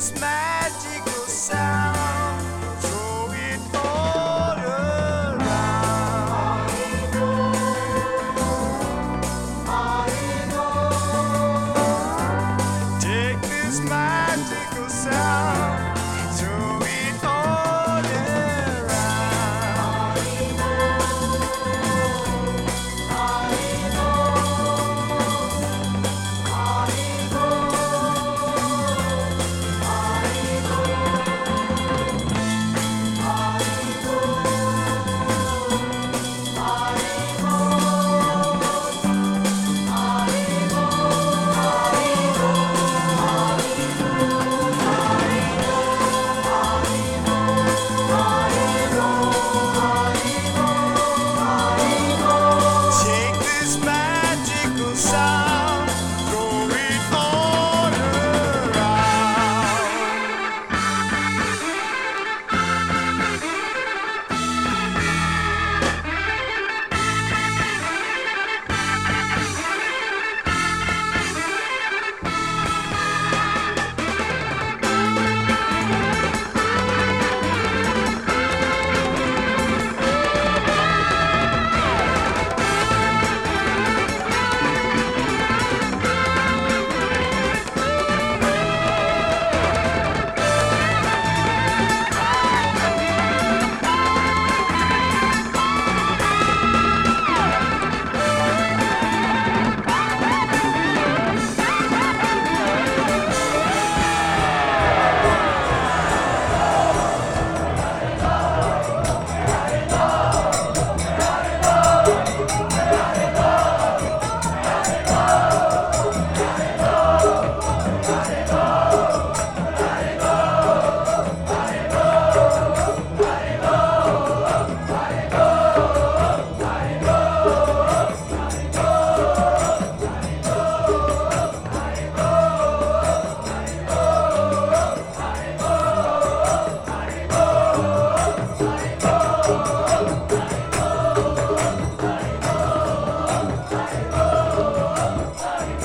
is. oh, oh,